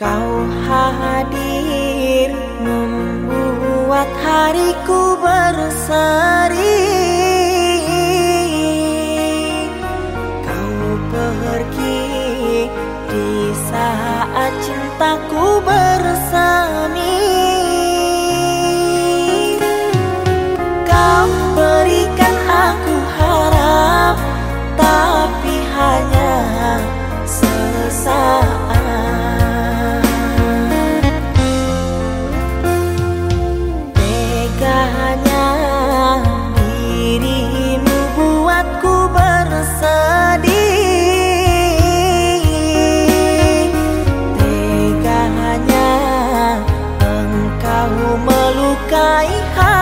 Kau hadir membuat hariku berseri. ไกลยข้า